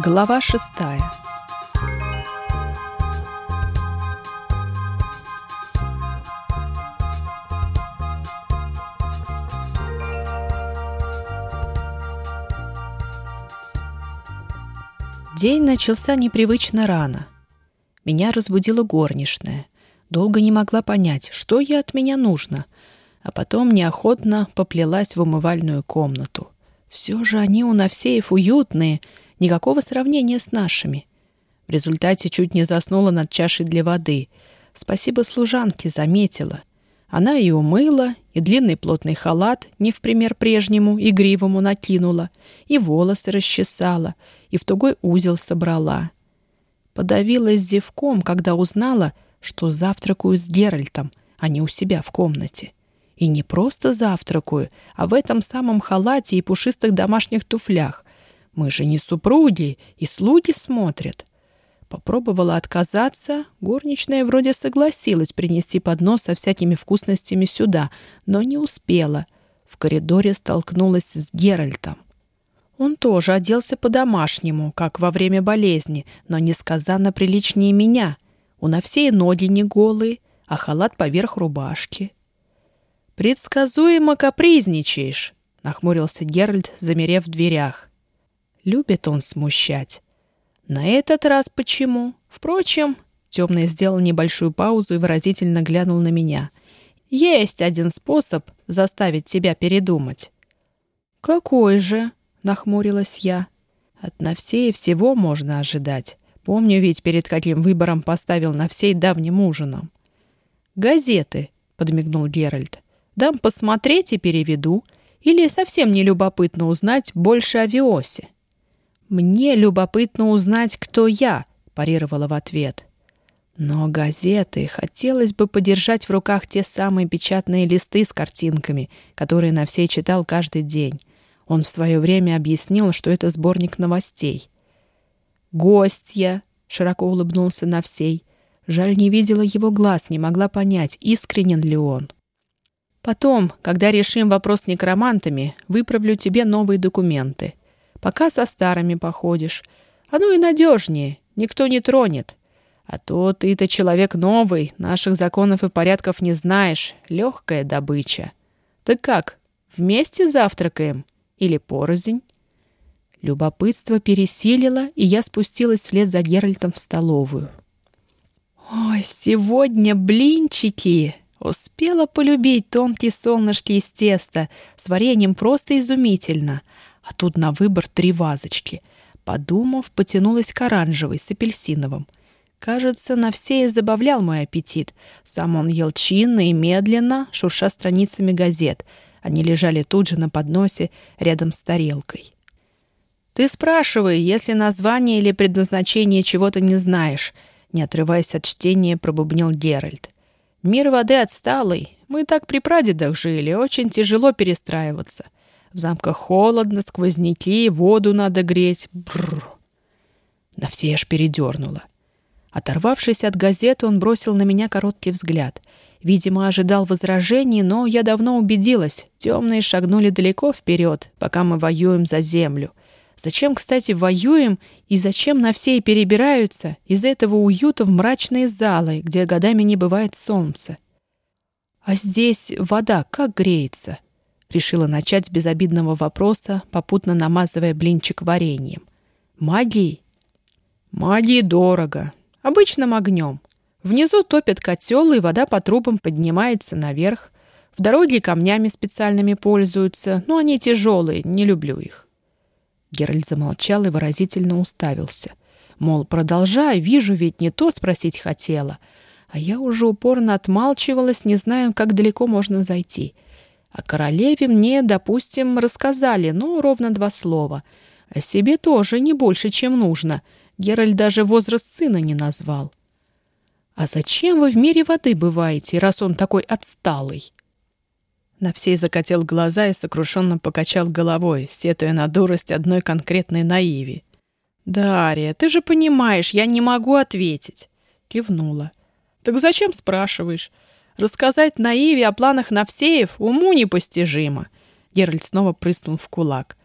Глава шестая День начался непривычно рано. Меня разбудила горничная. Долго не могла понять, что ей от меня нужно, а потом неохотно поплелась в умывальную комнату. Все же они у Навсеев уютные — Никакого сравнения с нашими. В результате чуть не заснула над чашей для воды. Спасибо служанке, заметила. Она и умыла, и длинный плотный халат, не в пример прежнему, игривому накинула, и волосы расчесала, и в тугой узел собрала. Подавилась зевком, когда узнала, что завтракаю с Геральтом, а не у себя в комнате. И не просто завтракаю, а в этом самом халате и пушистых домашних туфлях, мы же не супруги, и слуги смотрят. Попробовала отказаться, горничная вроде согласилась принести поднос со всякими вкусностями сюда, но не успела. В коридоре столкнулась с Геральтом. Он тоже оделся по-домашнему, как во время болезни, но несказанно приличнее меня. У Навсея ноги не голые, а халат поверх рубашки. «Предсказуемо капризничаешь», — нахмурился Геральт, замерев в дверях. Любит он смущать. На этот раз почему? Впрочем, темный сделал небольшую паузу и выразительно глянул на меня. Есть один способ заставить тебя передумать. Какой же? Нахмурилась я. От Навсея всего можно ожидать. Помню ведь, перед каким выбором поставил Навсей давним ужином. «Газеты», — подмигнул Геральт. «Дам посмотреть и переведу. Или совсем не любопытно узнать больше о Виосе». «Мне любопытно узнать, кто я», — парировала в ответ. Но газеты хотелось бы подержать в руках те самые печатные листы с картинками, которые на все читал каждый день. Он в свое время объяснил, что это сборник новостей. «Гостья!» — широко улыбнулся на всей. Жаль, не видела его глаз, не могла понять, искренен ли он. «Потом, когда решим вопрос с некромантами, выправлю тебе новые документы пока со старыми походишь. Оно и надежнее, никто не тронет. А то ты-то человек новый, наших законов и порядков не знаешь, легкая добыча. Так как, вместе завтракаем или порознь?» Любопытство пересилило, и я спустилась вслед за Геральтом в столовую. «Ой, сегодня блинчики!» Успела полюбить тонкие солнышки из теста. С вареньем просто изумительно а тут на выбор три вазочки. Подумав, потянулась к оранжевой с апельсиновым. Кажется, на все и забавлял мой аппетит. Сам он ел чинно и медленно, шурша страницами газет. Они лежали тут же на подносе, рядом с тарелкой. «Ты спрашивай, если название или предназначение чего-то не знаешь», не отрываясь от чтения, пробубнил Геральт. «Мир воды отсталый. Мы так при прадедах жили, очень тяжело перестраиваться. В замках холодно, сквозняки, воду надо греть. Бррр. На все аж передернула. Оторвавшись от газеты, он бросил на меня короткий взгляд. Видимо, ожидал возражений, но я давно убедилась. Темные шагнули далеко вперед, пока мы воюем за землю. Зачем, кстати, воюем и зачем на все перебираются из этого уюта в мрачные залы, где годами не бывает солнца? А здесь вода как греется? Решила начать с безобидного вопроса, попутно намазывая блинчик вареньем. Магией? Магии дорого. Обычным огнем. Внизу топят котел, и вода по трубам поднимается наверх. В дороге камнями специальными пользуются, но они тяжелые, не люблю их. Геральт замолчал и выразительно уставился. Мол, продолжай, вижу, ведь не то спросить хотела. А я уже упорно отмалчивалась, не знаю, как далеко можно зайти — о королеве мне, допустим, рассказали, ну, ровно два слова. О себе тоже не больше, чем нужно. Геральт даже возраст сына не назвал. «А зачем вы в мире воды бываете, раз он такой отсталый?» На всей закатил глаза и сокрушенно покачал головой, сетуя на дурость одной конкретной наиви. «Дарья, ты же понимаешь, я не могу ответить!» Кивнула. «Так зачем спрашиваешь? Рассказать Наиве о планах Навсеев уму непостижимо. Геральт снова прыснул в кулак.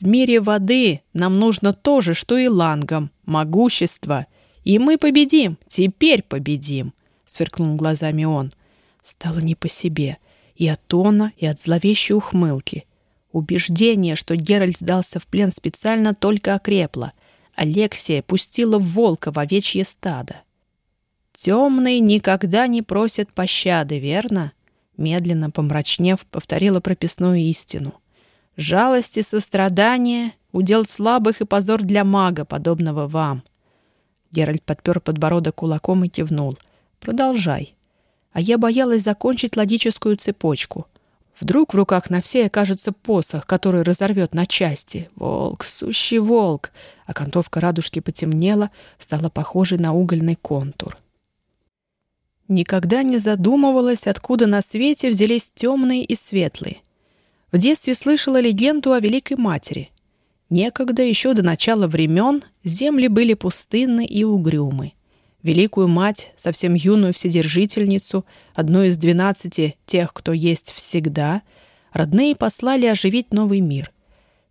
В мире воды нам нужно то же, что и лангам — могущество. И мы победим, теперь победим!» — сверкнул глазами он. Стало не по себе и от тона, и от зловещей ухмылки. Убеждение, что Геральт сдался в плен специально, только окрепло. Алексия пустила волка в овечье стадо. «Темный никогда не просит пощады, верно?» Медленно помрачнев, повторила прописную истину. «Жалость и сострадание — удел слабых и позор для мага, подобного вам». Геральт подпер подбородок кулаком и кивнул. «Продолжай». А я боялась закончить логическую цепочку. Вдруг в руках на все окажется посох, который разорвет на части. Волк, сущий волк! Окантовка радужки потемнела, стала похожей на угольный контур. Никогда не задумывалась, откуда на свете взялись темные и светлые. В детстве слышала легенду о Великой Матери. Некогда, еще до начала времен, земли были пустынны и угрюмы. Великую Мать, совсем юную Вседержительницу, одну из двенадцати тех, кто есть всегда, родные послали оживить новый мир.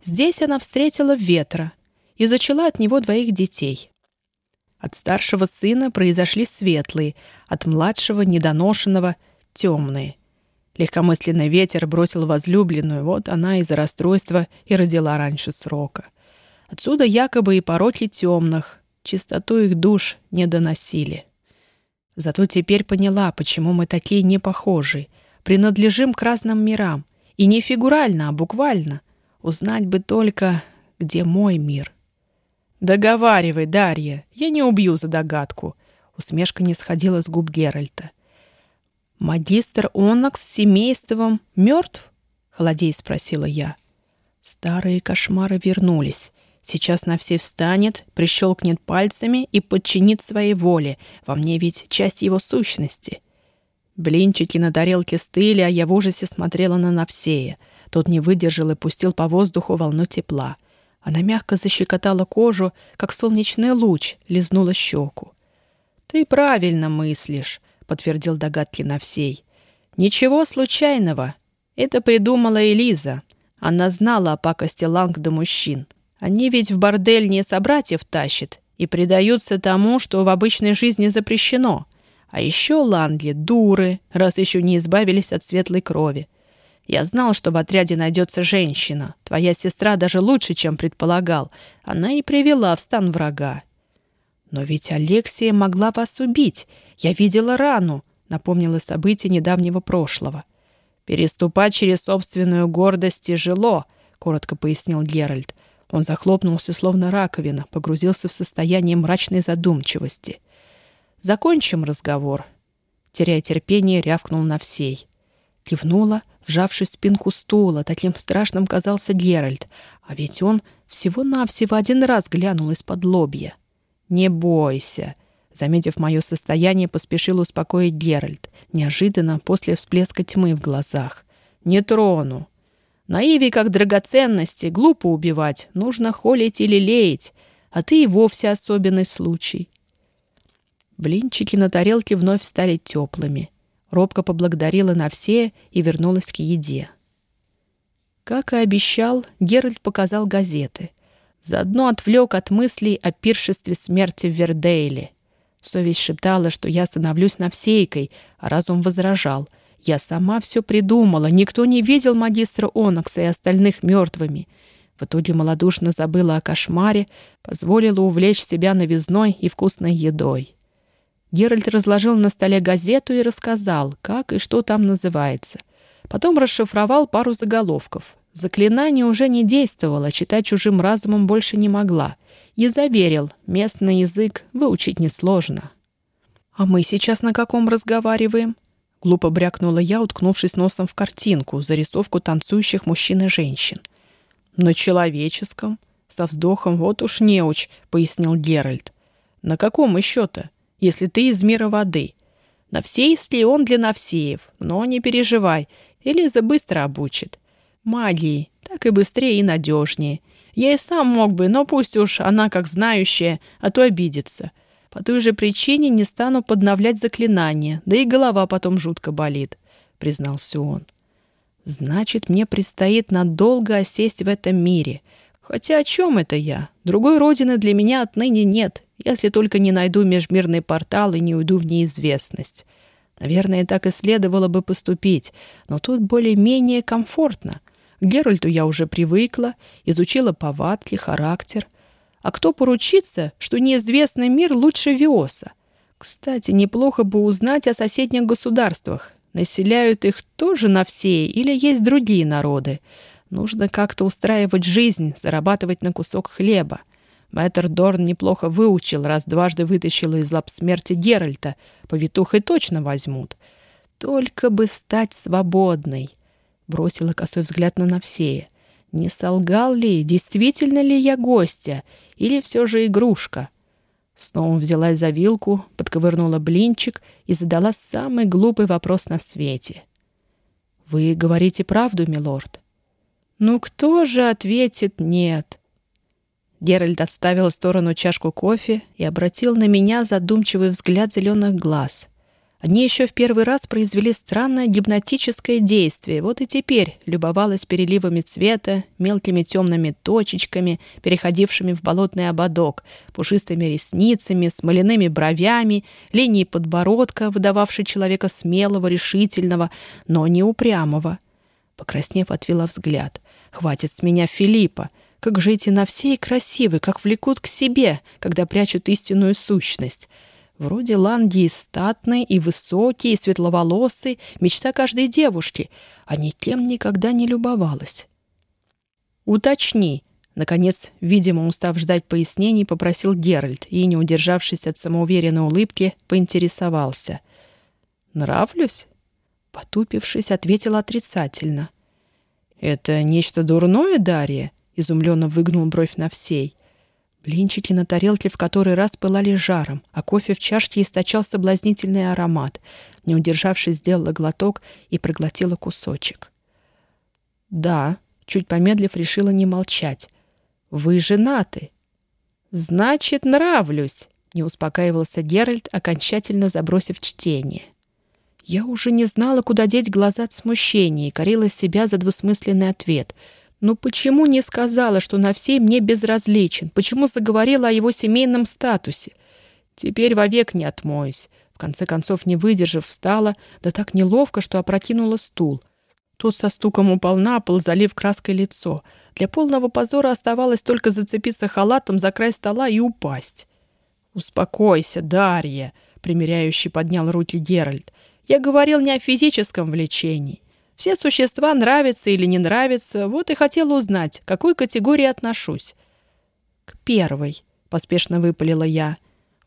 Здесь она встретила ветра и зачала от него двоих детей. От старшего сына произошли светлые, от младшего, недоношенного, темные. Легкомысленный ветер бросил возлюбленную, вот она из-за расстройства и родила раньше срока. Отсюда якобы и пороки темных, чистоту их душ не доносили. Зато теперь поняла, почему мы такие непохожие, принадлежим к разным мирам. И не фигурально, а буквально. Узнать бы только, где мой мир — «Договаривай, Дарья, я не убью за догадку». Усмешка не сходила с губ Геральта. «Магистр Онакс с семейством мертв?» — холодей спросила я. Старые кошмары вернулись. Сейчас на все встанет, прищелкнет пальцами и подчинит своей воле. Во мне ведь часть его сущности. Блинчики на тарелке стыли, а я в ужасе смотрела на Навсея. Тот не выдержал и пустил по воздуху волну тепла. Она мягко защекотала кожу, как солнечный луч, лизнула щеку. «Ты правильно мыслишь», — подтвердил догадки Навсей. «Ничего случайного. Это придумала Элиза. Она знала о пакости Лангда мужчин. Они ведь в бордель не собратьев тащат и предаются тому, что в обычной жизни запрещено. А еще Лангли — дуры, раз еще не избавились от светлой крови. Я знал, что в отряде найдется женщина. Твоя сестра даже лучше, чем предполагал. Она и привела в стан врага. Но ведь Алексия могла вас убить. Я видела рану, напомнила события недавнего прошлого. Переступать через собственную гордость тяжело, коротко пояснил Геральт. Он захлопнулся, словно раковина, погрузился в состояние мрачной задумчивости. «Закончим разговор». Теряя терпение, рявкнул на всей. Кивнула, вжавшись в спинку стула, таким страшным казался Геральт. А ведь он всего-навсего один раз глянул из-под лобья. «Не бойся!» Заметив мое состояние, поспешил успокоить Геральт, неожиданно после всплеска тьмы в глазах. «Не трону. Наиви как драгоценности, глупо убивать, нужно холить или леять, а ты и вовсе особенный случай». Блинчики на тарелке вновь стали теплыми. Робко поблагодарила на все и вернулась к еде. Как и обещал, Геральт показал газеты. Заодно отвлек от мыслей о пиршестве смерти в Вердейле. Совесть шептала, что я становлюсь навсейкой, а разум возражал. Я сама все придумала, никто не видел магистра Онокса и остальных мертвыми. В итоге малодушно забыла о кошмаре, позволила увлечь себя новизной и вкусной едой. Геральт разложил на столе газету и рассказал, как и что там называется. Потом расшифровал пару заголовков. Заклинание уже не действовало, читать чужим разумом больше не могла. И заверил, местный язык выучить несложно. «А мы сейчас на каком разговариваем?» Глупо брякнула я, уткнувшись носом в картинку, зарисовку танцующих мужчин и женщин. «На человеческом?» Со вздохом «Вот уж неуч», — пояснил Геральт. «На каком еще-то?» Если ты из мира воды. Навсейский он для Навсеев, но не переживай, Элиза быстро обучит. Магии, так и быстрее и надежнее. Я и сам мог бы, но пусть уж она как знающая, а то обидится. По той же причине не стану подновлять заклинания, да и голова потом жутко болит», — признался он. «Значит, мне предстоит надолго осесть в этом мире. Хотя о чем это я? Другой родины для меня отныне нет, если только не найду межмирный портал и не уйду в неизвестность. Наверное, так и следовало бы поступить, но тут более-менее комфортно. К Геральту я уже привыкла, изучила повадки, характер. А кто поручится, что неизвестный мир лучше Виоса? Кстати, неплохо бы узнать о соседних государствах. Населяют их тоже на все или есть другие народы? Нужно как-то устраивать жизнь, зарабатывать на кусок хлеба. Мэтр Дорн неплохо выучил, раз дважды вытащил из лап смерти Геральта. Повитухой точно возьмут. Только бы стать свободной. Бросила косой взгляд на Навсея. Не солгал ли, действительно ли я гостья, или все же игрушка? Снова взялась за вилку, подковырнула блинчик и задала самый глупый вопрос на свете. «Вы говорите правду, милорд?» «Ну кто же ответит «нет»?» Геральт отставил в сторону чашку кофе и обратил на меня задумчивый взгляд зеленых глаз. Они еще в первый раз произвели странное гипнотическое действие. Вот и теперь любовалась переливами цвета, мелкими темными точечками, переходившими в болотный ободок, пушистыми ресницами, смоляными бровями, линией подбородка, выдававшей человека смелого, решительного, но не упрямого. Покраснев, отвела взгляд. «Хватит с меня Филиппа!» Как же эти на всей красивы, как влекут к себе, когда прячут истинную сущность. Вроде Ланги и статный, и высокий, и светловолосый, мечта каждой девушки, а никем никогда не любовалась. «Уточни», — наконец, видимо, устав ждать пояснений, попросил Геральт и, не удержавшись от самоуверенной улыбки, поинтересовался. «Нравлюсь?» Потупившись, ответил отрицательно. «Это нечто дурное, Дарья?» изумленно выгнул бровь на всей. Блинчики на тарелке в который раз пылали жаром, а кофе в чашке источал соблазнительный аромат. Не удержавшись, сделала глоток и проглотила кусочек. «Да», — чуть помедлив, решила не молчать. «Вы женаты». «Значит, нравлюсь», — не успокаивался Геральт, окончательно забросив чтение. Я уже не знала, куда деть глаза от смущения и корила себя за двусмысленный ответ — ну почему не сказала, что на всей мне безразличен? Почему заговорила о его семейном статусе? Теперь вовек не отмоюсь. В конце концов, не выдержав, встала, да так неловко, что опрокинула стул. Тот со стуком упал на пол, залив краской лицо. Для полного позора оставалось только зацепиться халатом за край стола и упасть. «Успокойся, Дарья», — примиряющий поднял руки Геральт. «Я говорил не о физическом влечении. Все существа нравятся или не нравятся, вот и хотела узнать, к какой категории отношусь. «К первой», — поспешно выпалила я.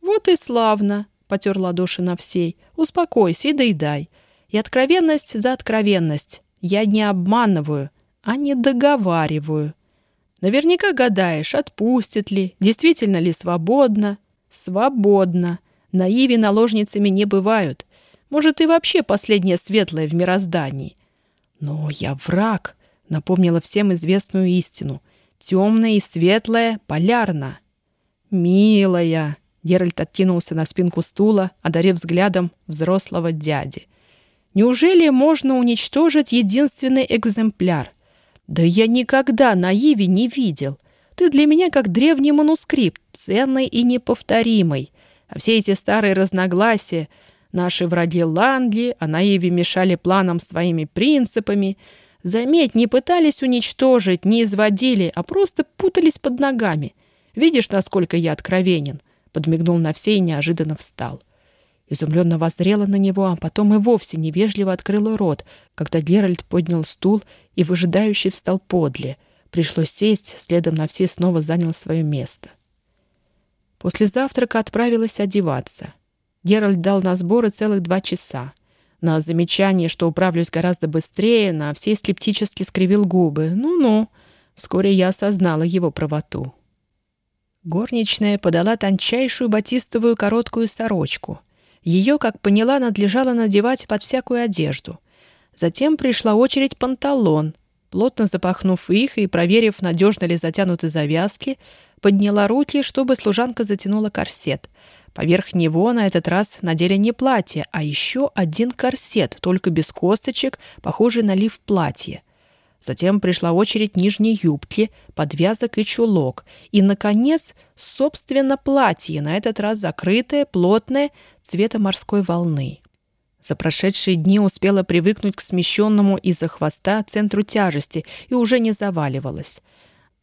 «Вот и славно», — потер ладоши на всей. «Успокойся и доедай. И откровенность за откровенность. Я не обманываю, а не договариваю. Наверняка гадаешь, отпустит ли, действительно ли свободно. Свободно. Наиви наложницами не бывают. Может, и вообще последнее светлое в мироздании. «Но я враг», — напомнила всем известную истину. «Темное и светлое полярно». «Милая», — Геральт откинулся на спинку стула, одарив взглядом взрослого дяди. «Неужели можно уничтожить единственный экземпляр? Да я никогда на Иве не видел. Ты для меня как древний манускрипт, ценный и неповторимый. А все эти старые разногласия — Наши враги Ландли, а наиви мешали планам своими принципами. Заметь, не пытались уничтожить, не изводили, а просто путались под ногами. Видишь, насколько я откровенен?» Подмигнул на все и неожиданно встал. Изумленно воззрела на него, а потом и вовсе невежливо открыла рот, когда Геральт поднял стул и выжидающий встал подле. Пришлось сесть, следом на все снова занял свое место. После завтрака отправилась одеваться — Геральт дал на сборы целых два часа. На замечание, что управлюсь гораздо быстрее, на все скептически скривил губы. Ну-ну, вскоре я осознала его правоту. Горничная подала тончайшую батистовую короткую сорочку. Ее, как поняла, надлежало надевать под всякую одежду. Затем пришла очередь панталон. Плотно запахнув их и проверив, надежно ли затянуты завязки, подняла руки, чтобы служанка затянула корсет — Поверх него на этот раз надели не платье, а еще один корсет, только без косточек, похожий на лиф платье. Затем пришла очередь нижней юбки, подвязок и чулок. И, наконец, собственно, платье, на этот раз закрытое, плотное, цвета морской волны. За прошедшие дни успела привыкнуть к смещенному из-за хвоста центру тяжести и уже не заваливалась.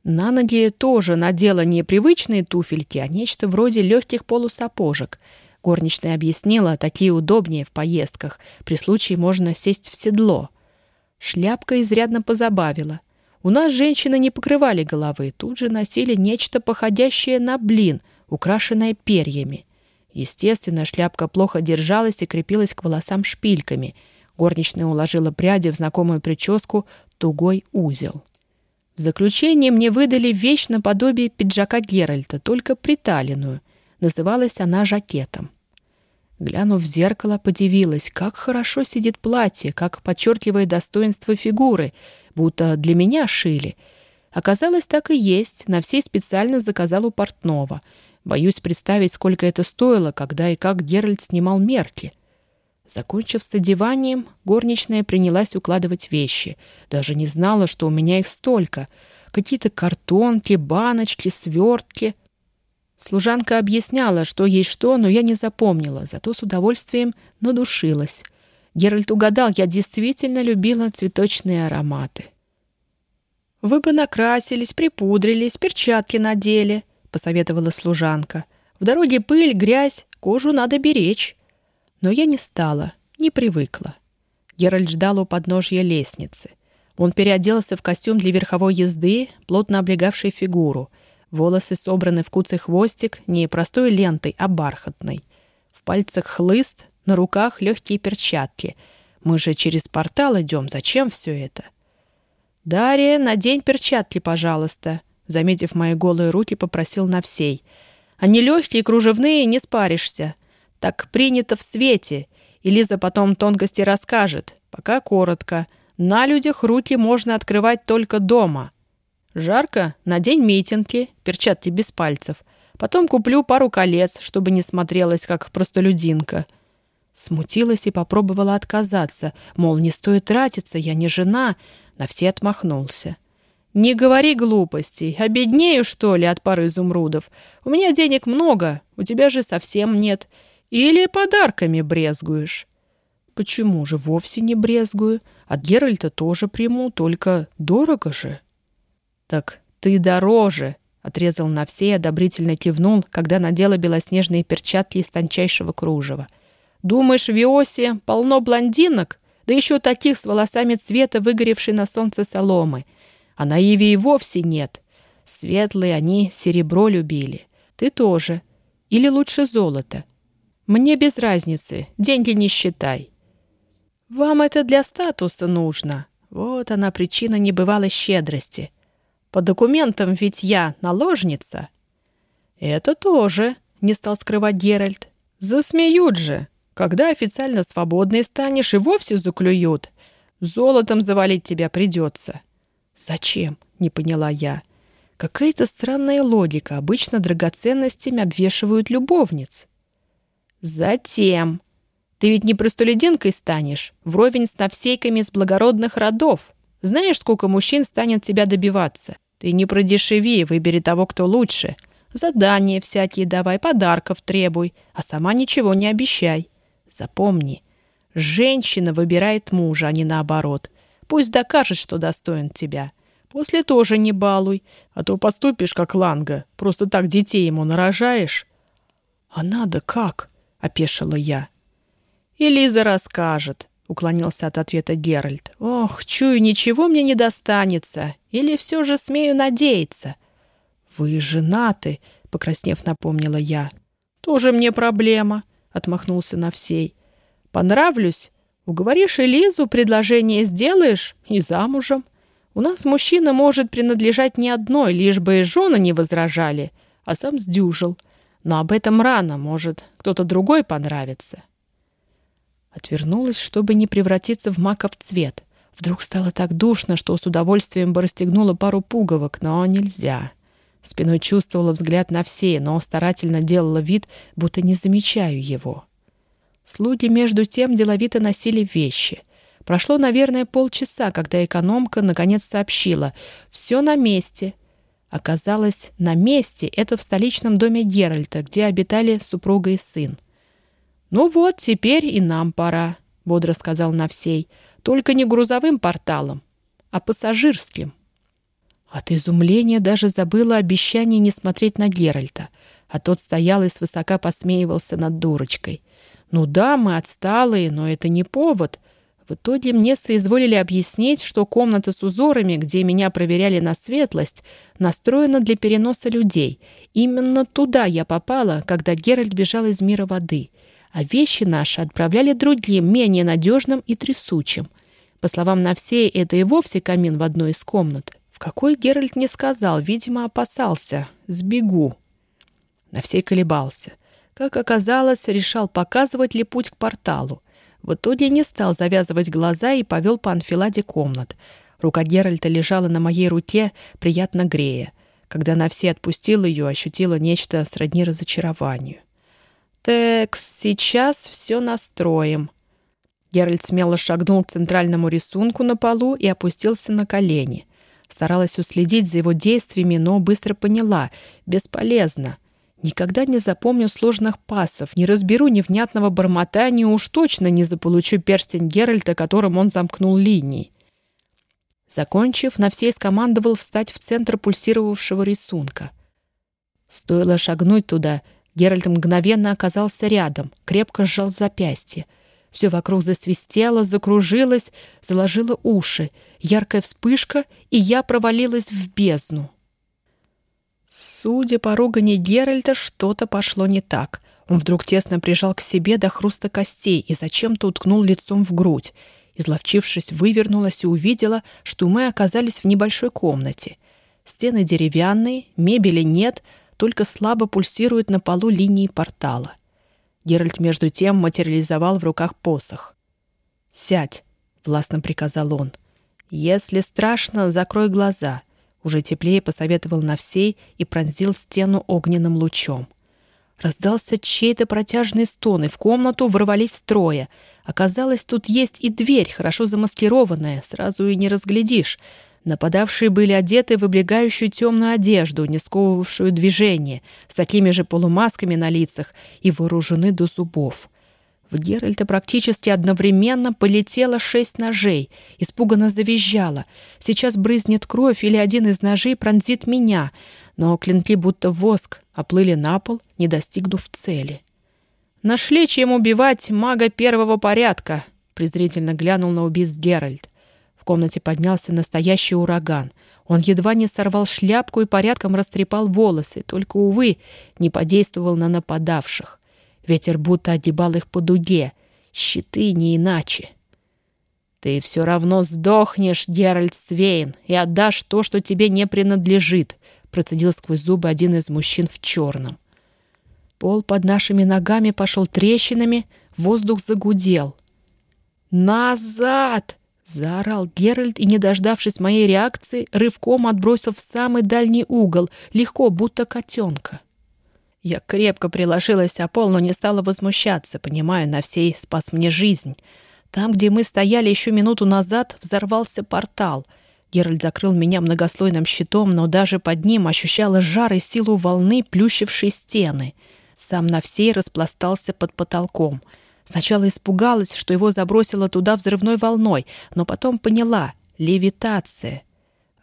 На ноги тоже надела не привычные туфельки, а нечто вроде легких полусапожек. Горничная объяснила, такие удобнее в поездках. При случае можно сесть в седло — Шляпка изрядно позабавила. У нас женщины не покрывали головы, тут же носили нечто походящее на блин, украшенное перьями. Естественно, шляпка плохо держалась и крепилась к волосам шпильками. Горничная уложила пряди в знакомую прическу тугой узел. В заключение мне выдали вещь наподобие пиджака Геральта, только приталенную. Называлась она жакетом. Глянув в зеркало, подивилась, как хорошо сидит платье, как подчеркивает достоинство фигуры, будто для меня шили. Оказалось, так и есть, на всей специально заказал у портного. Боюсь представить, сколько это стоило, когда и как Геральт снимал мерки. Закончив с одеванием, горничная принялась укладывать вещи. Даже не знала, что у меня их столько. Какие-то картонки, баночки, свертки. Служанка объясняла, что есть что, но я не запомнила, зато с удовольствием надушилась. Геральт угадал, я действительно любила цветочные ароматы. «Вы бы накрасились, припудрились, перчатки надели», — посоветовала служанка. «В дороге пыль, грязь, кожу надо беречь». Но я не стала, не привыкла. Геральт ждал у подножья лестницы. Он переоделся в костюм для верховой езды, плотно облегавший фигуру — Волосы собраны в куцый хвостик не простой лентой, а бархатной. В пальцах хлыст, на руках легкие перчатки. Мы же через портал идем, зачем все это? «Дарья, надень перчатки, пожалуйста», заметив мои голые руки, попросил Навсей. «Они легкие, кружевные, не спаришься. Так принято в свете, и Лиза потом тонкости расскажет. Пока коротко. На людях руки можно открывать только дома». Жарко? Надень митинги, перчатки без пальцев. Потом куплю пару колец, чтобы не смотрелась, как простолюдинка». Смутилась и попробовала отказаться, мол, не стоит тратиться, я не жена. На все отмахнулся. «Не говори глупостей. Обеднею, что ли, от пары изумрудов? У меня денег много, у тебя же совсем нет. Или подарками брезгуешь?» «Почему же вовсе не брезгую? От Геральта тоже приму, только дорого же». «Так ты дороже!» — отрезал на все и одобрительно кивнул, когда надела белоснежные перчатки из тончайшего кружева. «Думаешь, в Иосе полно блондинок? Да еще таких с волосами цвета, выгоревшей на солнце соломы. А на Иве и вовсе нет. Светлые они серебро любили. Ты тоже. Или лучше золото. Мне без разницы, деньги не считай». «Вам это для статуса нужно. Вот она причина небывалой щедрости». По документам ведь я наложница». «Это тоже», — не стал скрывать Геральт. «Засмеют же. Когда официально свободной станешь, и вовсе заклюют. Золотом завалить тебя придется». «Зачем?» — не поняла я. «Какая-то странная логика. Обычно драгоценностями обвешивают любовниц». «Затем. Ты ведь не простолюдинкой станешь, вровень с навсейками из благородных родов. Знаешь, сколько мужчин станет тебя добиваться? Ты не продешеви, выбери того, кто лучше. Задания всякие давай, подарков требуй, а сама ничего не обещай. Запомни, женщина выбирает мужа, а не наоборот. Пусть докажет, что достоин тебя. После тоже не балуй, а то поступишь как Ланга, просто так детей ему нарожаешь. — А надо как? — опешила я. — И расскажет уклонился от ответа Геральт. «Ох, чую, ничего мне не достанется. Или все же смею надеяться?» «Вы женаты», — покраснев, напомнила я. «Тоже мне проблема», — отмахнулся Навсей. «Понравлюсь? Уговоришь Элизу, предложение сделаешь и замужем. У нас мужчина может принадлежать не одной, лишь бы и жены не возражали, а сам сдюжил. Но об этом рано, может, кто-то другой понравится». Отвернулась, чтобы не превратиться в маков цвет. Вдруг стало так душно, что с удовольствием бы расстегнула пару пуговок, но нельзя. Спиной чувствовала взгляд на все, но старательно делала вид, будто не замечаю его. Слуги между тем деловито носили вещи. Прошло, наверное, полчаса, когда экономка наконец сообщила «Все на месте». Оказалось, на месте это в столичном доме Геральта, где обитали супруга и сын. «Ну вот, теперь и нам пора», — бодро сказал Навсей. «Только не грузовым порталом, а пассажирским». От изумления даже забыла обещание не смотреть на Геральта, а тот стоял и свысока посмеивался над дурочкой. «Ну да, мы отсталые, но это не повод», — в итоге мне соизволили объяснить, что комната с узорами, где меня проверяли на светлость, настроена для переноса людей. Именно туда я попала, когда Геральт бежал из мира воды. А вещи наши отправляли другим, менее надежным и трясучим. По словам Навсея, это и вовсе камин в одной из комнат. В какой Геральт не сказал, видимо, опасался. «Сбегу». Навсей колебался. Как оказалось, решал, показывать ли путь к порталу. В итоге не стал завязывать глаза и повел по анфиладе комнат. Рука Геральта лежала на моей руке, приятно грея. Когда на все отпустил ее, ощутила нечто сродни разочарованию. «Текс, сейчас все настроим». Геральт смело шагнул к центральному рисунку на полу и опустился на колени. Старалась уследить за его действиями, но быстро поняла — бесполезно. Никогда не запомню сложных пассов, не разберу невнятного бормотания, уж точно не заполучу перстень Геральта, которым он замкнул линии. Закончив, Навсей скомандовал встать в центр пульсировавшего рисунка. Стоило шагнуть туда, Геральт мгновенно оказался рядом, крепко сжал запястье. Все вокруг засвистело, закружилось, заложило уши. Яркая вспышка, и я провалилась в бездну. Судя по ругани Геральта, что-то пошло не так. Он вдруг тесно прижал к себе до хруста костей и зачем-то уткнул лицом в грудь. Изловчившись, вывернулась и увидела, что мы оказались в небольшой комнате. Стены деревянные, мебели нет, только слабо пульсируют на полу линии портала. Геральт между тем материализовал в руках посох. «Сядь», — властно приказал он. «Если страшно, закрой глаза. Уже теплее посоветовал на всей и пронзил стену огненным лучом. Раздался чей-то протяжный стон, и в комнату ворвались трое. Оказалось, тут есть и дверь, хорошо замаскированная, сразу и не разглядишь. Нападавшие были одеты в облегающую темную одежду, не сковывавшую движение, с такими же полумасками на лицах и вооружены до зубов. В Геральта практически одновременно полетело шесть ножей. Испуганно завизжала. Сейчас брызнет кровь или один из ножей пронзит меня. Но клинки будто воск оплыли на пол, не достигнув цели. «Нашли, чем убивать мага первого порядка», — презрительно глянул на убийц Геральт. В комнате поднялся настоящий ураган. Он едва не сорвал шляпку и порядком растрепал волосы, только, увы, не подействовал на нападавших. Ветер будто огибал их по дуге. Щиты не иначе. «Ты все равно сдохнешь, Геральт Свейн, и отдашь то, что тебе не принадлежит», процедил сквозь зубы один из мужчин в черном. Пол под нашими ногами пошел трещинами, воздух загудел. «Назад!» — заорал Геральт и, не дождавшись моей реакции, рывком отбросил в самый дальний угол, легко, будто котенка. Я крепко приложилась о пол, но не стала возмущаться, понимая, на всей спас мне жизнь. Там, где мы стояли еще минуту назад, взорвался портал. Геральт закрыл меня многослойным щитом, но даже под ним ощущала жар и силу волны, плющившей стены. Сам на всей распластался под потолком. Сначала испугалась, что его забросило туда взрывной волной, но потом поняла — левитация.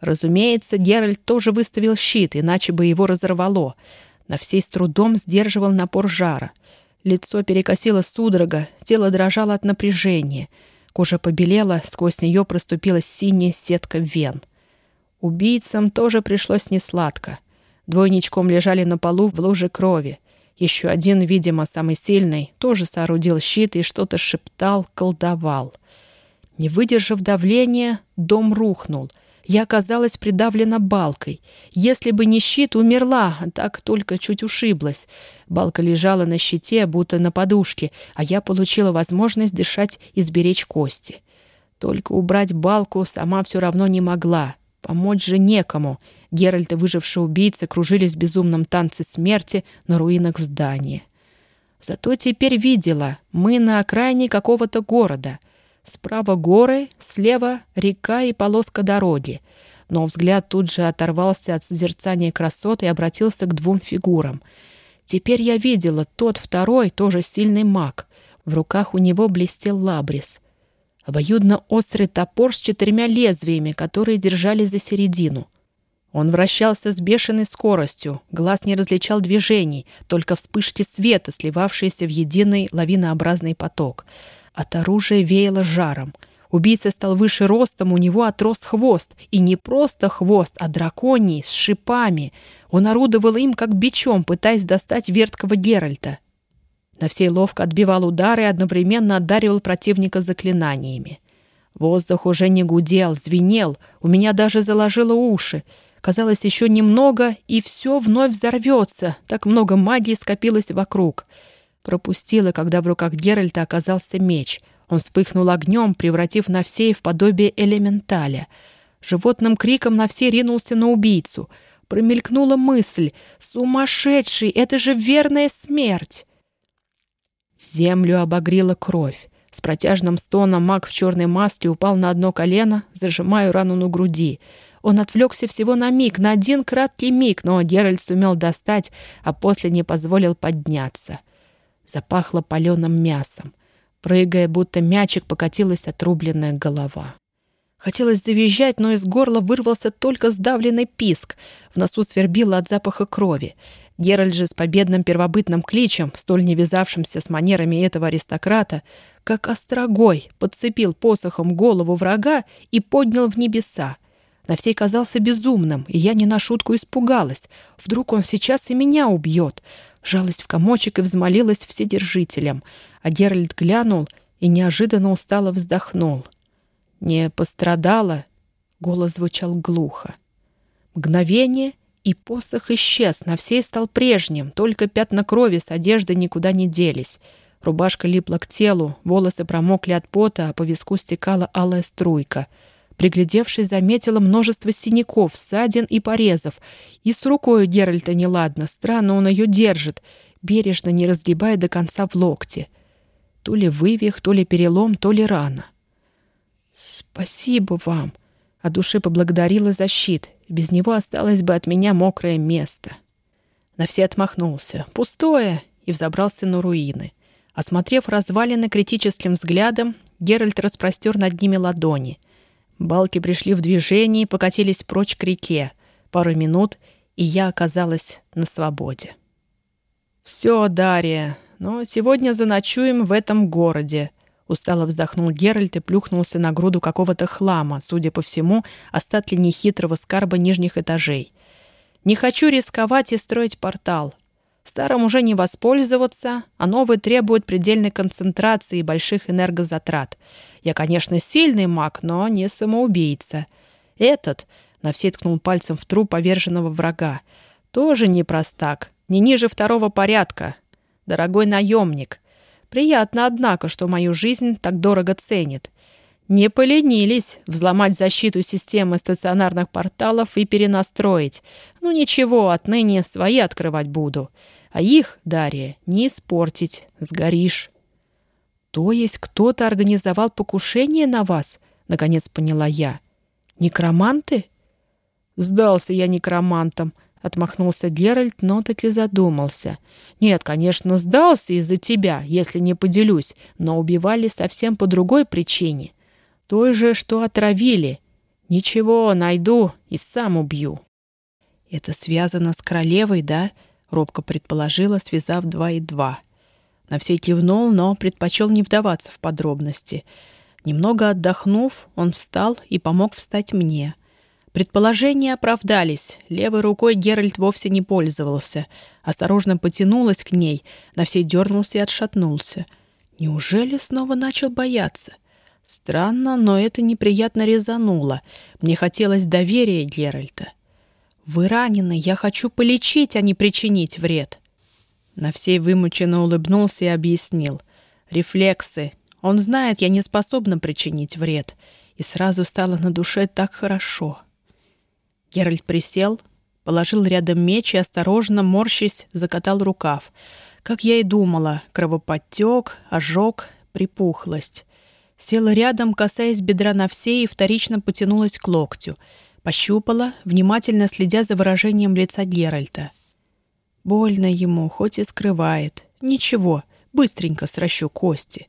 Разумеется, Геральт тоже выставил щит, иначе бы его разорвало — на всей с трудом сдерживал напор жара. Лицо перекосило судорога, тело дрожало от напряжения. Кожа побелела, сквозь нее проступила синяя сетка вен. Убийцам тоже пришлось несладко. Двойничком лежали на полу в луже крови. Еще один, видимо, самый сильный, тоже соорудил щит и что-то шептал, колдовал. Не выдержав давления, дом рухнул — я оказалась придавлена балкой. Если бы не щит, умерла, так только чуть ушиблась. Балка лежала на щите, будто на подушке, а я получила возможность дышать и сберечь кости. Только убрать балку сама все равно не могла. Помочь же некому. Геральт и выжившие убийцы кружились в безумном танце смерти на руинах здания. Зато теперь видела, мы на окраине какого-то города — Справа горы, слева река и полоска дороги. Но взгляд тут же оторвался от созерцания красоты и обратился к двум фигурам. Теперь я видела, тот второй, тоже сильный маг. В руках у него блестел лабрис. Обоюдно острый топор с четырьмя лезвиями, которые держали за середину. Он вращался с бешеной скоростью, глаз не различал движений, только вспышки света, сливавшиеся в единый лавинообразный поток. От оружия веяло жаром. Убийца стал выше ростом, у него отрос хвост. И не просто хвост, а драконий, с шипами. Он орудовал им, как бичом, пытаясь достать верткого Геральта. На всей ловко отбивал удары и одновременно одаривал противника заклинаниями. Воздух уже не гудел, звенел, у меня даже заложило уши. Казалось, еще немного, и все вновь взорвется. Так много магии скопилось вокруг. Пропустила, когда в руках Геральта оказался меч. Он вспыхнул огнем, превратив на всей в подобие элементаля. Животным криком на все ринулся на убийцу. Промелькнула мысль. «Сумасшедший! Это же верная смерть!» Землю обогрела кровь. С протяжным стоном маг в черной маске упал на одно колено, зажимая рану на груди. Он отвлекся всего на миг, на один краткий миг, но Геральт сумел достать, а после не позволил подняться. Запахло паленым мясом. Прыгая, будто мячик, покатилась отрубленная голова. Хотелось завизжать, но из горла вырвался только сдавленный писк. В носу свербило от запаха крови. Геральт же с победным первобытным кличем, столь не вязавшимся с манерами этого аристократа, как острогой, подцепил посохом голову врага и поднял в небеса. На всей казался безумным, и я не на шутку испугалась. Вдруг он сейчас и меня убьет. Жалась в комочек и взмолилась вседержителем. А Геральт глянул и неожиданно устало вздохнул. «Не пострадала?» — голос звучал глухо. Мгновение, и посох исчез, на всей стал прежним, только пятна крови с одежды никуда не делись. Рубашка липла к телу, волосы промокли от пота, а по виску стекала алая струйка. Приглядевшись, заметила множество синяков, ссадин и порезов. И с рукой у Геральта неладно, странно он ее держит, бережно не разгибая до конца в локте. То ли вывих, то ли перелом, то ли рана. «Спасибо вам!» А души поблагодарила за щит. Без него осталось бы от меня мокрое место. На все отмахнулся. Пустое! И взобрался на руины. Осмотрев развалины критическим взглядом, Геральт распростер над ними ладони. Балки пришли в движение и покатились прочь к реке. Пару минут, и я оказалась на свободе. «Все, Дарья, но сегодня заночуем в этом городе», Устало вздохнул Геральт и плюхнулся на груду какого-то хлама, судя по всему, остатки нехитрого скарба нижних этажей. «Не хочу рисковать и строить портал. Старым уже не воспользоваться, а новый требует предельной концентрации и больших энергозатрат. Я, конечно, сильный маг, но не самоубийца. Этот, — на все ткнул пальцем в труп поверженного врага, — тоже не простак, не ниже второго порядка. Дорогой наемник — Приятно, однако, что мою жизнь так дорого ценит. Не поленились взломать защиту системы стационарных порталов и перенастроить. Ну ничего, отныне свои открывать буду. А их, Дарья, не испортить, сгоришь. То есть кто-то организовал покушение на вас? Наконец поняла я. Некроманты? Сдался я некромантом, — отмахнулся Геральт, но таки задумался. «Нет, конечно, сдался из-за тебя, если не поделюсь, но убивали совсем по другой причине. Той же, что отравили. Ничего, найду и сам убью». «Это связано с королевой, да?» — робко предположила, связав два и два. На все кивнул, но предпочел не вдаваться в подробности. Немного отдохнув, он встал и помог встать мне — Предположения оправдались. Левой рукой Геральт вовсе не пользовался. Осторожно потянулась к ней, на всей дернулся и отшатнулся. Неужели снова начал бояться? Странно, но это неприятно резануло. Мне хотелось доверия Геральта. «Вы ранены, я хочу полечить, а не причинить вред». На всей вымученно улыбнулся и объяснил. «Рефлексы. Он знает, я не способна причинить вред». И сразу стало на душе так хорошо. Геральт присел, положил рядом меч и, осторожно, морщись, закатал рукав. Как я и думала, кровоподтек, ожог, припухлость. Села рядом, касаясь бедра на все, и вторично потянулась к локтю. Пощупала, внимательно следя за выражением лица Геральта. Больно ему, хоть и скрывает. Ничего, быстренько сращу кости.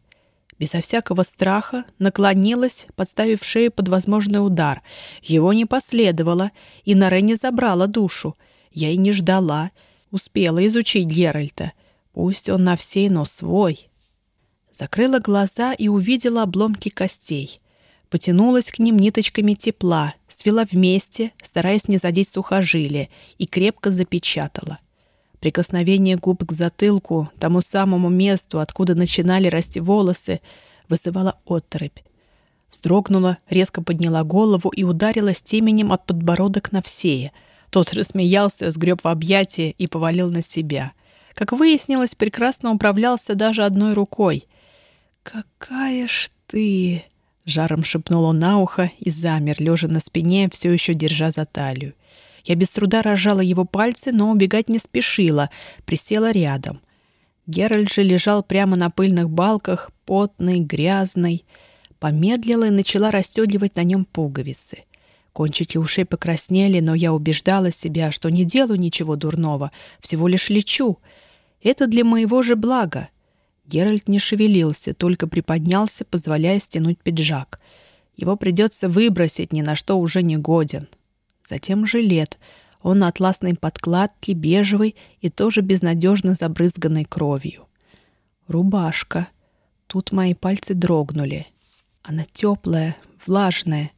Безо всякого страха наклонилась, подставив шею под возможный удар. Его не последовало, и Наре не забрала душу. Я и не ждала. Успела изучить Геральта. Пусть он на всей, но свой. Закрыла глаза и увидела обломки костей. Потянулась к ним ниточками тепла, свела вместе, стараясь не задеть сухожилия, и крепко запечатала. Прикосновение губ к затылку, тому самому месту, откуда начинали расти волосы, вызывало отрыбь. Вздрогнула, резко подняла голову и ударилась теменем от подбородок на всее. Тот рассмеялся, сгреб в объятия и повалил на себя. Как выяснилось, прекрасно управлялся даже одной рукой. «Какая ж ты!» — жаром шепнул он на ухо и замер, лежа на спине, все еще держа за талию. Я без труда разжала его пальцы, но убегать не спешила, присела рядом. Геральт же лежал прямо на пыльных балках, потный, грязный. Помедлила и начала расстегивать на нем пуговицы. Кончики ушей покраснели, но я убеждала себя, что не делаю ничего дурного, всего лишь лечу. Это для моего же блага. Геральт не шевелился, только приподнялся, позволяя стянуть пиджак. Его придется выбросить, ни на что уже не годен. Затем жилет. Он на атласной подкладке, бежевый и тоже безнадежно забрызганной кровью. Рубашка. Тут мои пальцы дрогнули. Она теплая, влажная.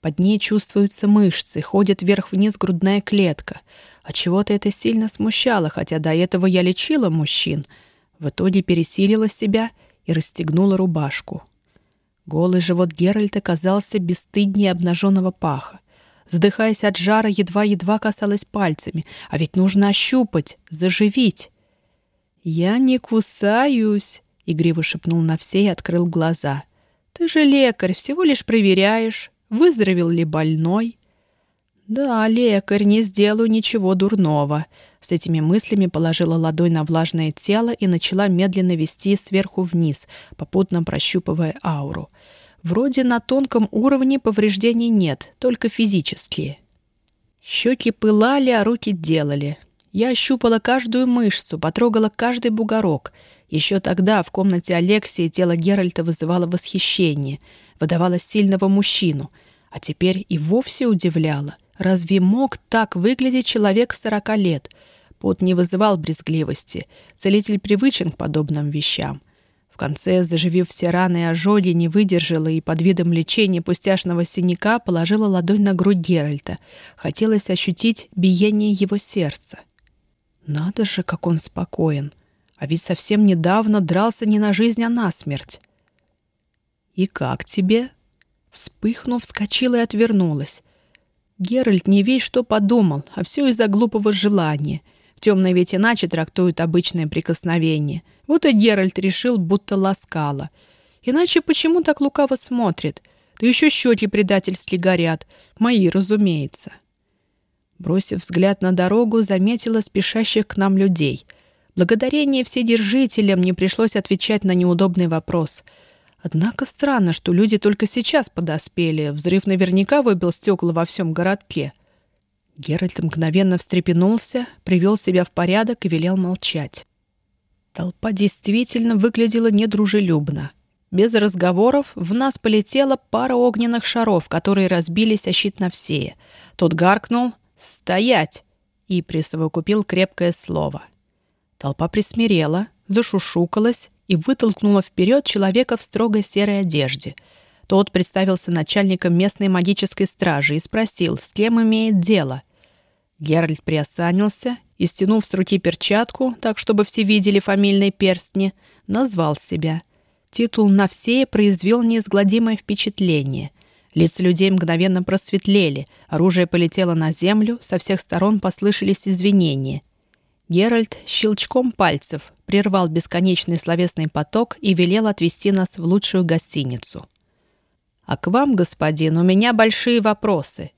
Под ней чувствуются мышцы, ходит вверх-вниз грудная клетка. А чего-то это сильно смущало, хотя до этого я лечила мужчин — в итоге пересилила себя и расстегнула рубашку. Голый живот Геральта казался бесстыднее обнаженного паха. Задыхаясь от жара, едва-едва касалась пальцами. А ведь нужно ощупать, заживить. «Я не кусаюсь», — игриво шепнул на все и открыл глаза. «Ты же лекарь, всего лишь проверяешь, выздоровел ли больной». «Да, лекарь, не сделаю ничего дурного». С этими мыслями положила ладонь на влажное тело и начала медленно вести сверху вниз, попутно прощупывая ауру. Вроде на тонком уровне повреждений нет, только физические. Щеки пылали, а руки делали. Я ощупала каждую мышцу, потрогала каждый бугорок. Еще тогда в комнате Алексии тело Геральта вызывало восхищение, выдавало сильного мужчину, а теперь и вовсе удивляло — Разве мог так выглядеть человек сорока лет? Пот не вызывал брезгливости. Целитель привычен к подобным вещам. В конце, заживив все раны и ожоги, не выдержала и под видом лечения пустяшного синяка положила ладонь на грудь Геральта. Хотелось ощутить биение его сердца. Надо же, как он спокоен. А ведь совсем недавно дрался не на жизнь, а на смерть. «И как тебе?» Вспыхнув, вскочила и отвернулась. Геральт не весь что подумал, а все из-за глупого желания. В темной ведь иначе трактуют обычное прикосновение. Вот и Геральт решил, будто ласкала. Иначе почему так лукаво смотрит? Да еще щеки предательски горят. Мои, разумеется. Бросив взгляд на дорогу, заметила спешащих к нам людей. Благодарение вседержителям не пришлось отвечать на неудобный вопрос — Однако странно, что люди только сейчас подоспели. Взрыв наверняка выбил стекла во всем городке. Геральт мгновенно встрепенулся, привел себя в порядок и велел молчать. Толпа действительно выглядела недружелюбно. Без разговоров в нас полетела пара огненных шаров, которые разбились о щит на все. Тот гаркнул «Стоять!» и присовокупил крепкое слово. Толпа присмирела, зашушукалась и вытолкнула вперед человека в строгой серой одежде. Тот представился начальником местной магической стражи и спросил, с кем имеет дело. Геральт приосанился и, стянув с руки перчатку, так, чтобы все видели фамильные перстни, назвал себя. Титул на все произвел неизгладимое впечатление. Лица людей мгновенно просветлели, оружие полетело на землю, со всех сторон послышались извинения. Геральт щелчком пальцев прервал бесконечный словесный поток и велел отвезти нас в лучшую гостиницу. «А к вам, господин, у меня большие вопросы».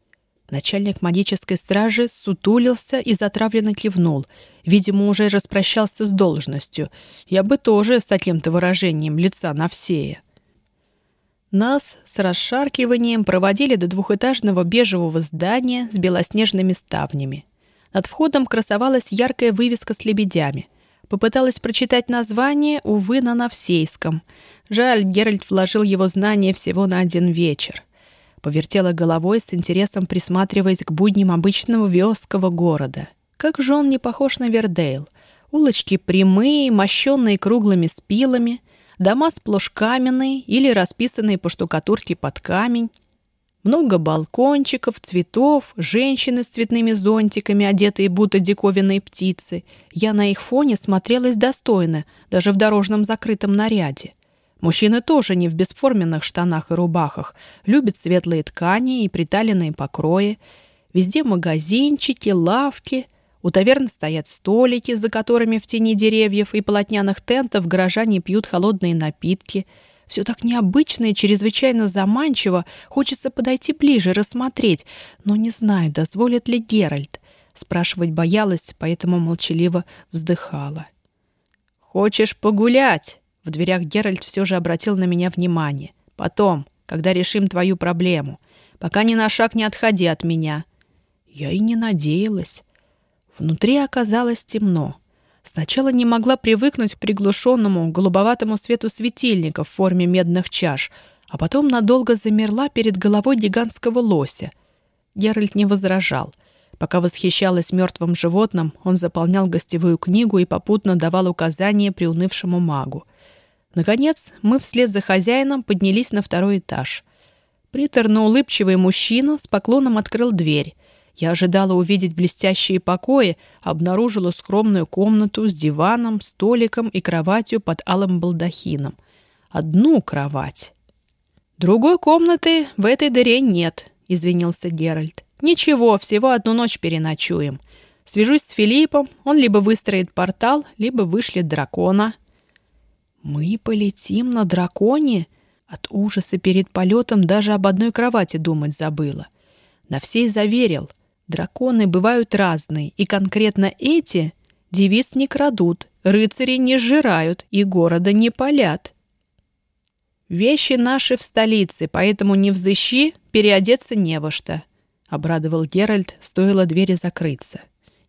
Начальник магической стражи сутулился и затравленно кивнул. Видимо, уже распрощался с должностью. Я бы тоже с таким-то выражением лица на всее. Нас с расшаркиванием проводили до двухэтажного бежевого здания с белоснежными ставнями. Над входом красовалась яркая вывеска с лебедями. Попыталась прочитать название, увы, на навсейском. Жаль, Геральт вложил его знания всего на один вечер. Повертела головой с интересом, присматриваясь к будням обычного вёского города. Как же он не похож на Вердейл. Улочки прямые, мощенные круглыми спилами, дома сплошь каменные или расписанные по штукатурке под камень, много балкончиков, цветов, женщины с цветными зонтиками, одетые будто диковинные птицы. Я на их фоне смотрелась достойно, даже в дорожном закрытом наряде. Мужчины тоже не в бесформенных штанах и рубахах, любят светлые ткани и приталенные покрои. Везде магазинчики, лавки. У таверн стоят столики, за которыми в тени деревьев и полотняных тентов горожане пьют холодные напитки – все так необычно и чрезвычайно заманчиво. Хочется подойти ближе, рассмотреть. Но не знаю, дозволит ли Геральт. Спрашивать боялась, поэтому молчаливо вздыхала. «Хочешь погулять?» В дверях Геральт все же обратил на меня внимание. «Потом, когда решим твою проблему. Пока ни на шаг не отходи от меня». Я и не надеялась. Внутри оказалось темно. Сначала не могла привыкнуть к приглушенному голубоватому свету светильника в форме медных чаш, а потом надолго замерла перед головой гигантского лося. Геральт не возражал. Пока восхищалась мертвым животным, он заполнял гостевую книгу и попутно давал указания приунывшему магу. Наконец, мы вслед за хозяином поднялись на второй этаж. Приторно-улыбчивый мужчина с поклоном открыл дверь. Я ожидала увидеть блестящие покои, обнаружила скромную комнату с диваном, столиком и кроватью под алым балдахином. Одну кровать. «Другой комнаты в этой дыре нет», — извинился Геральт. «Ничего, всего одну ночь переночуем. Свяжусь с Филиппом, он либо выстроит портал, либо вышлет дракона». «Мы полетим на драконе?» От ужаса перед полетом даже об одной кровати думать забыла. На всей заверил — Драконы бывают разные, и конкретно эти девиз не крадут, рыцари не сжирают и города не палят. «Вещи наши в столице, поэтому не взыщи, переодеться не во что», — обрадовал Геральт, стоило двери закрыться.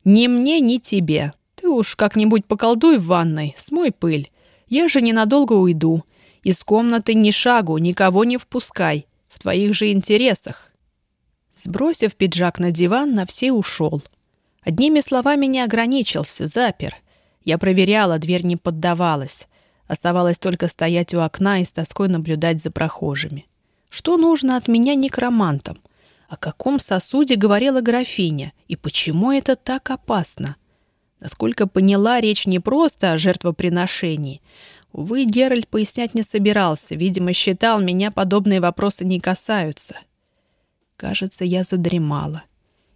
«Ни мне, ни тебе. Ты уж как-нибудь поколдуй в ванной, смой пыль. Я же ненадолго уйду. Из комнаты ни шагу, никого не впускай. В твоих же интересах». Сбросив пиджак на диван, на все ушел. Одними словами не ограничился, запер. Я проверяла, дверь не поддавалась. Оставалось только стоять у окна и с тоской наблюдать за прохожими. Что нужно от меня некромантам? О каком сосуде говорила графиня? И почему это так опасно? Насколько поняла, речь не просто о жертвоприношении. Увы, Геральт пояснять не собирался. Видимо, считал, меня подобные вопросы не касаются. — Кажется, я задремала.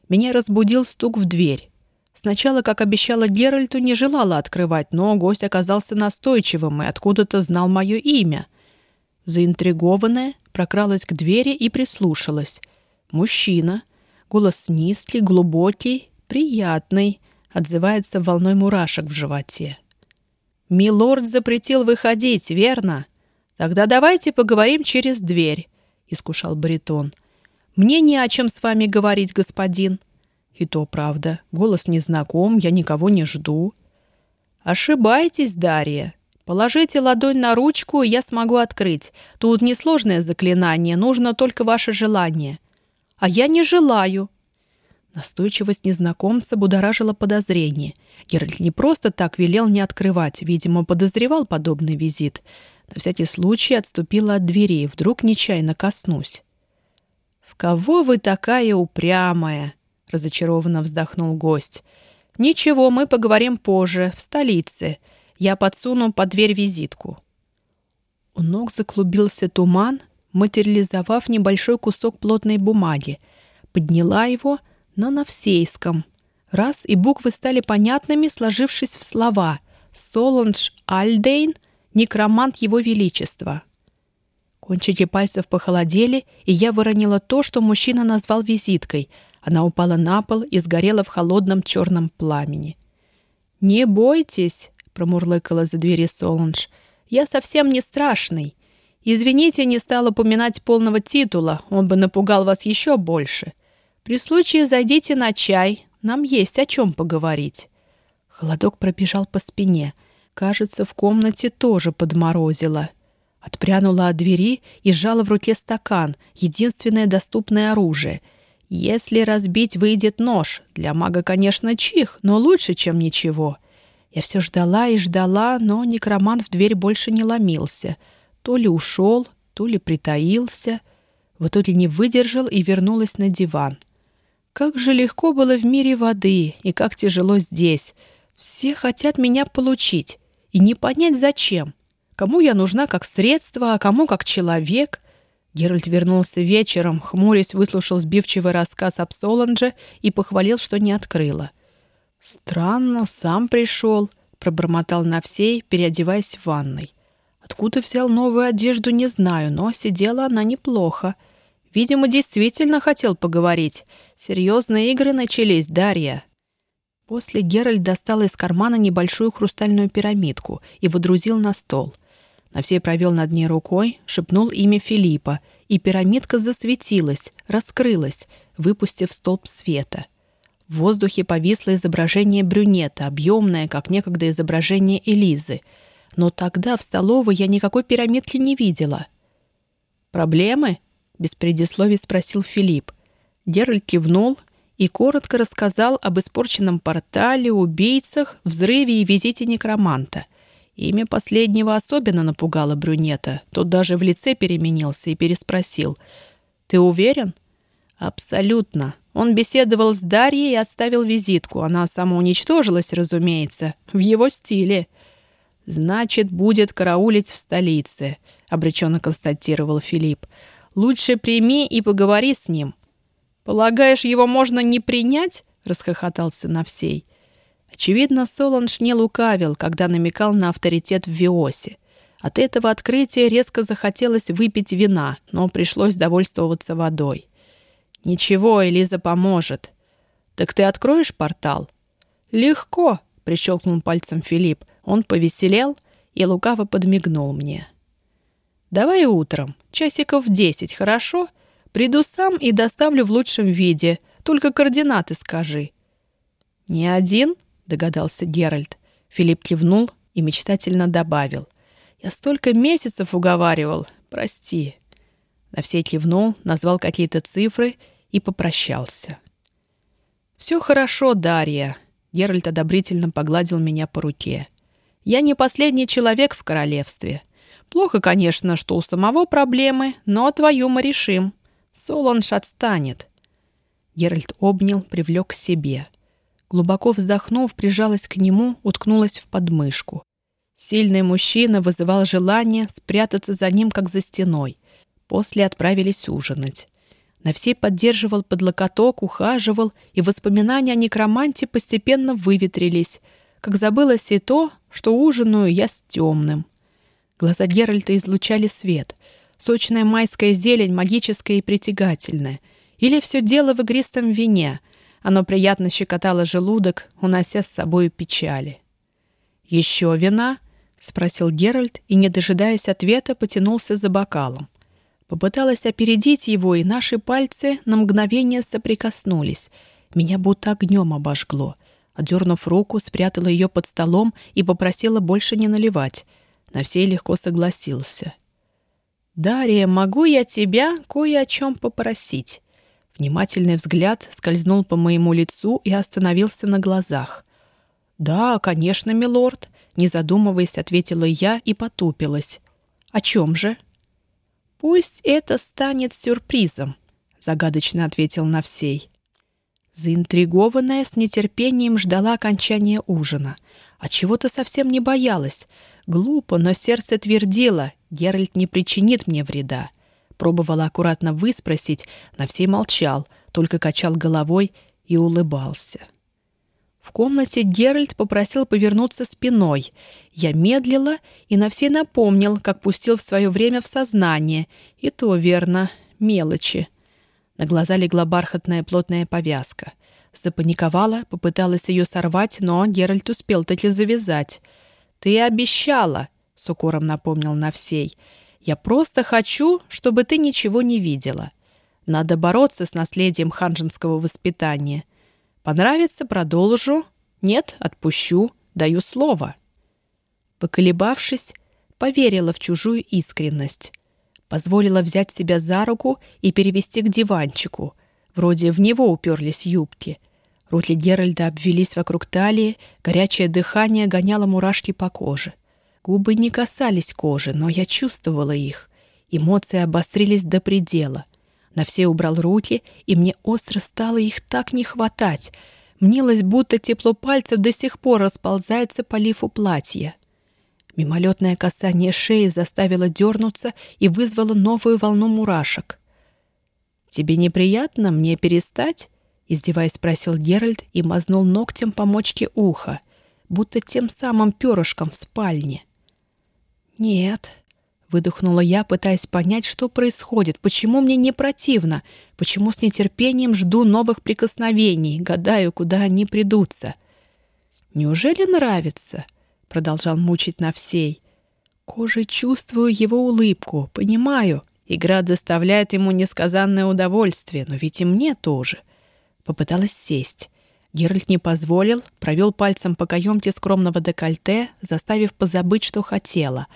Меня разбудил стук в дверь. Сначала, как обещала Геральту, не желала открывать, но гость оказался настойчивым и откуда-то знал мое имя. Заинтригованная, прокралась к двери и прислушалась. Мужчина. Голос низкий, глубокий, приятный. Отзывается волной мурашек в животе. «Милорд запретил выходить, верно? Тогда давайте поговорим через дверь», — искушал баритон. — «Мне не о чем с вами говорить, господин». «И то правда. Голос незнаком, я никого не жду». «Ошибаетесь, Дарья. Положите ладонь на ручку, и я смогу открыть. Тут несложное заклинание, нужно только ваше желание». «А я не желаю». Настойчивость незнакомца будоражила подозрение. Геральт не просто так велел не открывать, видимо, подозревал подобный визит. На всякий случай отступила от двери, вдруг нечаянно коснусь. «В кого вы такая упрямая?» — разочарованно вздохнул гость. «Ничего, мы поговорим позже, в столице. Я подсуну под дверь визитку». У ног заклубился туман, материализовав небольшой кусок плотной бумаги. Подняла его на навсейском. Раз, и буквы стали понятными, сложившись в слова «Соланж Альдейн, некромант Его Величества». Кончики пальцев похолодели, и я выронила то, что мужчина назвал визиткой. Она упала на пол и сгорела в холодном черном пламени. «Не бойтесь», — промурлыкала за двери Солунж. «Я совсем не страшный. Извините, не стал упоминать полного титула, он бы напугал вас еще больше. При случае зайдите на чай, нам есть о чем поговорить». Холодок пробежал по спине. Кажется, в комнате тоже подморозило. Отпрянула от двери и сжала в руке стакан, единственное доступное оружие. Если разбить, выйдет нож. Для мага, конечно, чих, но лучше, чем ничего. Я все ждала и ждала, но некромант в дверь больше не ломился. То ли ушел, то ли притаился. В итоге не выдержал и вернулась на диван. Как же легко было в мире воды, и как тяжело здесь. Все хотят меня получить, и не понять зачем. Кому я нужна как средство, а кому как человек. Геральт вернулся вечером, хмурясь, выслушал сбивчивый рассказ об Соланже и похвалил, что не открыла. «Странно, сам пришел», — пробормотал Навсей, переодеваясь в ванной. Откуда взял новую одежду, не знаю, но сидела она неплохо. Видимо, действительно хотел поговорить. Серьезные игры начались, Дарья. После Геральт достал из кармана небольшую хрустальную пирамидку и водрузил на стол. Навсей провел над ней рукой, шепнул имя Филиппа, и пирамидка засветилась, раскрылась, выпустив столб света. В воздухе повисло изображение брюнета, объемное, как некогда изображение Элизы. Но тогда в столовой я никакой пирамидки не видела. «Проблемы?» — без предисловий спросил Филипп. Геральт кивнул и коротко рассказал об испорченном портале, убийцах, взрыве и визите некроманта. Имя последнего особенно напугало брюнета. Тот даже в лице переменился и переспросил. «Ты уверен?» «Абсолютно. Он беседовал с Дарьей и отставил визитку. Она самоуничтожилась, разумеется, в его стиле». «Значит, будет караулить в столице», — обреченно констатировал Филипп. Лучше прими и поговори с ним». «Полагаешь, его можно не принять?» — расхохотался Навсей. Очевидно, Солонж не лукавил, когда намекал на авторитет в Виосе. От этого открытия резко захотелось выпить вина, но пришлось довольствоваться водой. «Ничего, Элиза поможет». «Так ты откроешь портал?» «Легко», — прищелкнул пальцем Филипп. Он повеселел и лукаво подмигнул мне. Давай утром, часиков в десять, хорошо? Приду сам и доставлю в лучшем виде. Только координаты скажи». «Не один?» — догадался Геральт. Филипп кивнул и мечтательно добавил. «Я столько месяцев уговаривал. Прости». На все кивнул, назвал какие-то цифры и попрощался. «Все хорошо, Дарья», — Геральт одобрительно погладил меня по руке. «Я не последний человек в королевстве. Плохо, конечно, что у самого проблемы, но твою мы решим. Солонж отстанет». Геральт обнял, привлек к себе. Глубоко вздохнув, прижалась к нему, уткнулась в подмышку. Сильный мужчина вызывал желание спрятаться за ним, как за стеной. После отправились ужинать. На всей поддерживал под локоток, ухаживал, и воспоминания о некроманте постепенно выветрились, как забылось и то, что ужинаю я с темным. Глаза Геральта излучали свет. Сочная майская зелень, магическая и притягательная. Или все дело в игристом вине. Оно приятно щекотало желудок, унося с собой печали. «Еще вина?» — спросил Геральт и, не дожидаясь ответа, потянулся за бокалом. Попыталась опередить его, и наши пальцы на мгновение соприкоснулись. Меня будто огнем обожгло. Отдернув руку, спрятала ее под столом и попросила больше не наливать — Навсей легко согласился. «Дарья, могу я тебя кое о чем попросить?» Внимательный взгляд скользнул по моему лицу и остановился на глазах. «Да, конечно, милорд», — не задумываясь, ответила я и потупилась. «О чем же?» «Пусть это станет сюрпризом», — загадочно ответил Навсей. Заинтригованная с нетерпением ждала окончания ужина. А чего-то совсем не боялась. Глупо, но сердце твердило, Геральт не причинит мне вреда. Пробовала аккуратно выспросить, на всей молчал, только качал головой и улыбался. В комнате Геральт попросил повернуться спиной. Я медлила и на все напомнил, как пустил в свое время в сознание. И то верно, мелочи. На глаза легла бархатная плотная повязка. Запаниковала, попыталась ее сорвать, но Геральт успел таки завязать — «Ты обещала!» — с укором напомнил на всей. Я просто хочу, чтобы ты ничего не видела. Надо бороться с наследием ханжинского воспитания. Понравится — продолжу. Нет — отпущу. Даю слово». Поколебавшись, поверила в чужую искренность. Позволила взять себя за руку и перевести к диванчику. Вроде в него уперлись юбки. Руки Геральда обвелись вокруг талии, горячее дыхание гоняло мурашки по коже. Губы не касались кожи, но я чувствовала их. Эмоции обострились до предела. На все убрал руки, и мне остро стало их так не хватать. Мнилось, будто тепло пальцев до сих пор расползается по лифу платья. Мимолетное касание шеи заставило дернуться и вызвало новую волну мурашек. «Тебе неприятно мне перестать?» — издеваясь, спросил Геральт и мазнул ногтем по мочке уха, будто тем самым перышком в спальне. «Нет», — выдохнула я, пытаясь понять, что происходит, почему мне не противно, почему с нетерпением жду новых прикосновений, гадаю, куда они придутся. «Неужели нравится?» — продолжал мучить на всей. Кожей чувствую его улыбку, понимаю. Игра доставляет ему несказанное удовольствие, но ведь и мне тоже. Попыталась сесть. Геральт не позволил, провел пальцем по каемке скромного декольте, заставив позабыть, что хотела.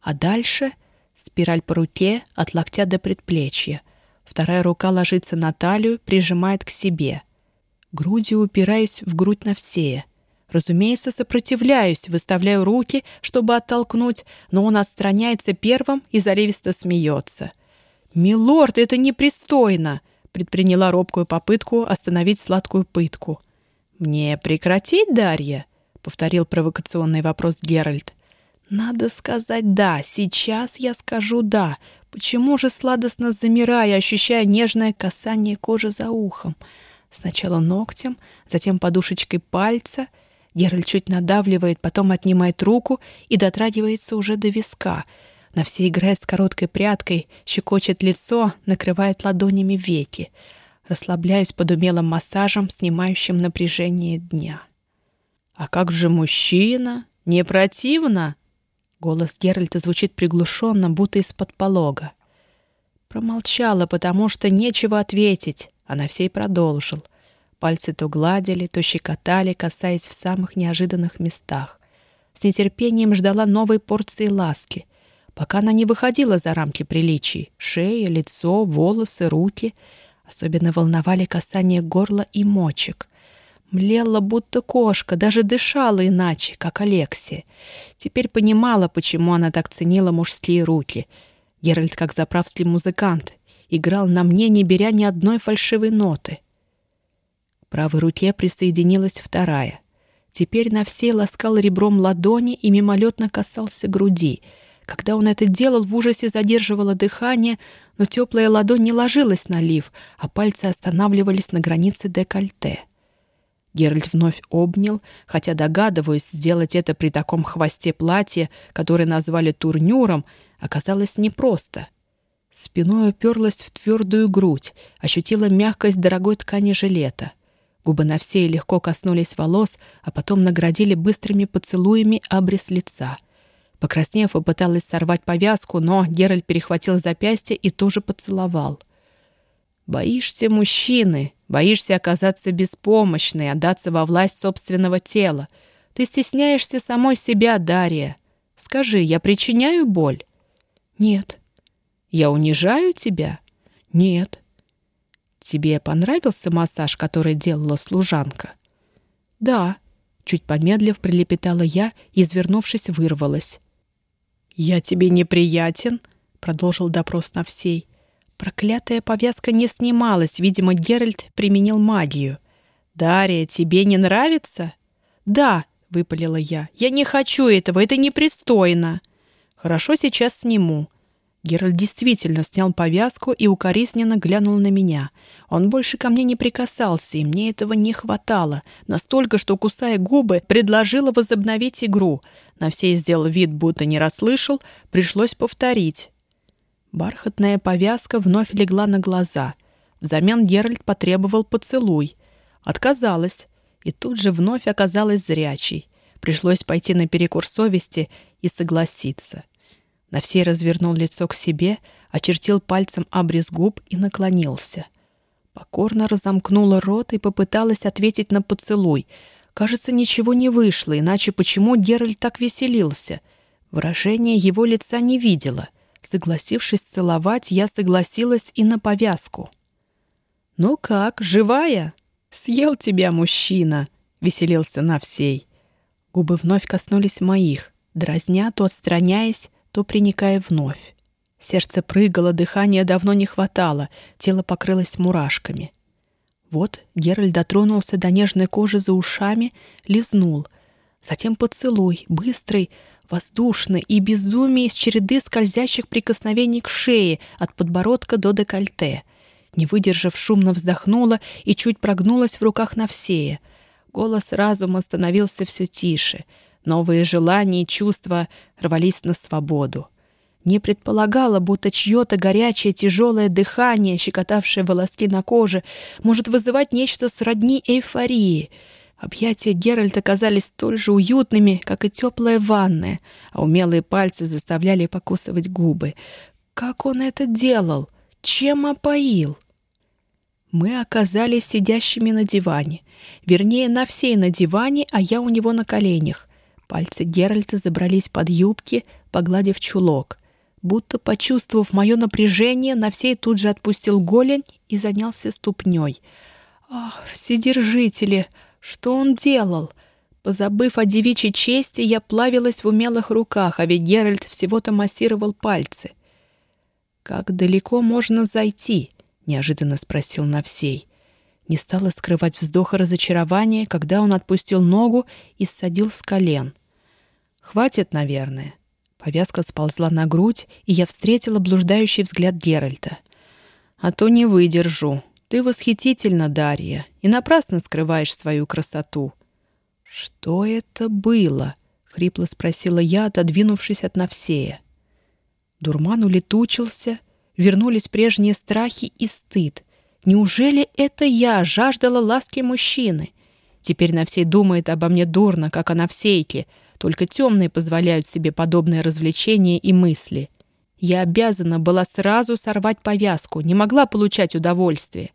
А дальше спираль по руке от локтя до предплечья. Вторая рука ложится на талию, прижимает к себе. Грудью упираюсь в грудь Навсея. Разумеется, сопротивляюсь, выставляю руки, чтобы оттолкнуть, но он отстраняется первым и заливисто смеется. «Милорд, это непристойно!» предприняла робкую попытку остановить сладкую пытку. «Мне прекратить, Дарья?» — повторил провокационный вопрос Геральт. «Надо сказать «да». Сейчас я скажу «да». Почему же сладостно замирая, ощущая нежное касание кожи за ухом? Сначала ногтем, затем подушечкой пальца — Геральт чуть надавливает, потом отнимает руку и дотрагивается уже до виска. На все играет с короткой прядкой, щекочет лицо, накрывает ладонями веки. Расслабляюсь под умелым массажем, снимающим напряжение дня. «А как же мужчина? Не противно?» Голос Геральта звучит приглушенно, будто из-под полога. Промолчала, потому что нечего ответить, а на всей продолжил — Пальцы то гладили, то щекотали, касаясь в самых неожиданных местах. С нетерпением ждала новой порции ласки, пока она не выходила за рамки приличий. Шея, лицо, волосы, руки. Особенно волновали касание горла и мочек. Млела, будто кошка, даже дышала иначе, как Алексия. Теперь понимала, почему она так ценила мужские руки. Геральт, как заправский музыкант, играл на мне, не беря ни одной фальшивой ноты — правой руке присоединилась вторая. Теперь на всей ласкал ребром ладони и мимолетно касался груди. Когда он это делал, в ужасе задерживало дыхание, но теплая ладонь не ложилась на лиф, а пальцы останавливались на границе декольте. Геральт вновь обнял, хотя, догадываюсь, сделать это при таком хвосте платья, которое назвали турнюром, оказалось непросто. Спиной уперлась в твердую грудь, ощутила мягкость дорогой ткани жилета — Губы на все легко коснулись волос, а потом наградили быстрыми поцелуями обрез лица. Покраснев, попыталась сорвать повязку, но Геральт перехватил запястье и тоже поцеловал. «Боишься мужчины, боишься оказаться беспомощной, отдаться во власть собственного тела. Ты стесняешься самой себя, Дарья. Скажи, я причиняю боль?» «Нет». «Я унижаю тебя?» «Нет». «Тебе понравился массаж, который делала служанка?» «Да», — чуть помедлив прилепетала я и, извернувшись, вырвалась. «Я тебе неприятен?» — продолжил допрос на всей. Проклятая повязка не снималась, видимо, Геральт применил магию. «Дарья, тебе не нравится?» «Да», — выпалила я, — «я не хочу этого, это непристойно». «Хорошо, сейчас сниму». Геральт действительно снял повязку и укоризненно глянул на меня. Он больше ко мне не прикасался, и мне этого не хватало. Настолько, что, кусая губы, предложила возобновить игру. На все сделал вид, будто не расслышал, пришлось повторить. Бархатная повязка вновь легла на глаза. Взамен Геральт потребовал поцелуй. Отказалась, и тут же вновь оказалась зрячей. Пришлось пойти наперекор совести и согласиться. Навсей развернул лицо к себе, очертил пальцем обрез губ и наклонился. Покорно разомкнула рот и попыталась ответить на поцелуй. Кажется, ничего не вышло, иначе почему Геральт так веселился? Выражение его лица не видела. Согласившись целовать, я согласилась и на повязку. «Ну как, живая?» «Съел тебя, мужчина!» — веселился Навсей. Губы вновь коснулись моих, дразня, то отстраняясь, то приникая вновь. Сердце прыгало, дыхания давно не хватало, тело покрылось мурашками. Вот Геральт дотронулся до нежной кожи за ушами, лизнул. Затем поцелуй, быстрый, воздушный и безумие из череды скользящих прикосновений к шее от подбородка до декольте. Не выдержав, шумно вздохнула и чуть прогнулась в руках Навсея. Голос разума становился все тише. Новые желания и чувства рвались на свободу. Не предполагала, будто чье-то горячее тяжелое дыхание, щекотавшее волоски на коже, может вызывать нечто сродни эйфории. Объятия Геральта казались столь же уютными, как и теплая ванная, а умелые пальцы заставляли покусывать губы. Как он это делал? — чем опоил? Мы оказались сидящими на диване. Вернее, на всей на диване, а я у него на коленях. Пальцы Геральта забрались под юбки, погладив чулок. Будто почувствовав мое напряжение, на всей тут же отпустил голень и занялся ступней. Ах, вседержители! Что он делал? Позабыв о девичьей чести, я плавилась в умелых руках, а ведь Геральт всего-то массировал пальцы. «Как далеко можно зайти?» — неожиданно спросил Навсей. Не стала скрывать вздоха разочарования, когда он отпустил ногу и ссадил с колен. «Хватит, наверное». Повязка сползла на грудь, и я встретила блуждающий взгляд Геральта. «А то не выдержу. Ты восхитительна, Дарья, и напрасно скрываешь свою красоту». «Что это было?» — хрипло спросила я, отодвинувшись от Навсея. Дурман улетучился, вернулись прежние страхи и стыд. Неужели это я жаждала ласки мужчины? Теперь на всей думает обо мне дурно, как о Навсейке, только темные позволяют себе подобные развлечения и мысли. Я обязана была сразу сорвать повязку, не могла получать удовольствие.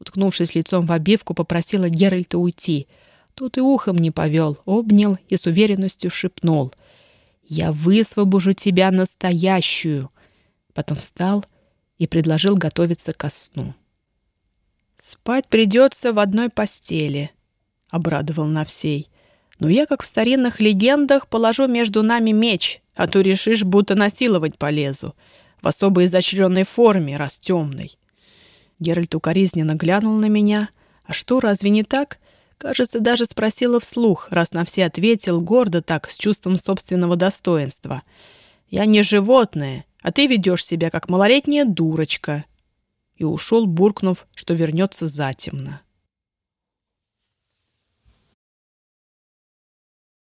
Уткнувшись лицом в обивку, попросила Геральта уйти. Тут и ухом не повел, обнял и с уверенностью шепнул — «Я высвобожу тебя настоящую!» Потом встал и предложил готовиться ко сну. «Спать придется в одной постели», — обрадовал Навсей. «Но я, как в старинных легендах, положу между нами меч, а то решишь, будто насиловать полезу. В особо изощренной форме, раз темной». Геральт укоризненно глянул на меня. «А что, разве не так? Кажется, даже спросила вслух, раз на все ответил гордо так, с чувством собственного достоинства. «Я не животное, а ты ведешь себя, как малолетняя дурочка». И ушел, буркнув, что вернется затемно.